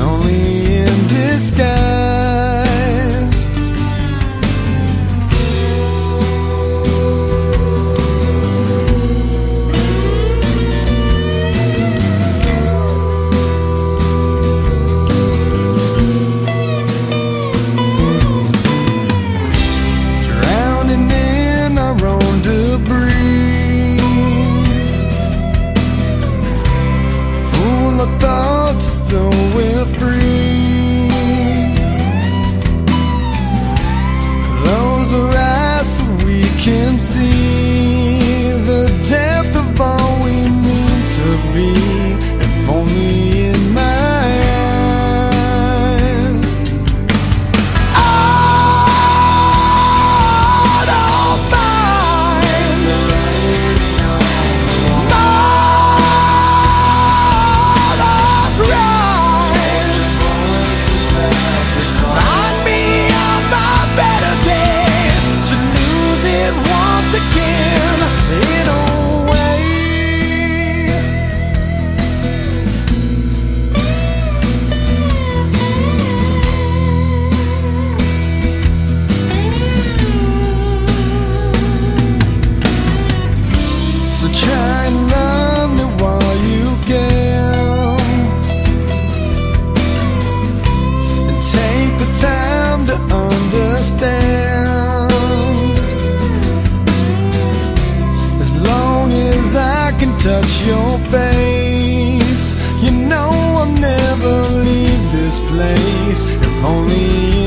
only in disguise. on me. Touch your face. You know I'll never leave this place if only